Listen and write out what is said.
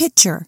picture.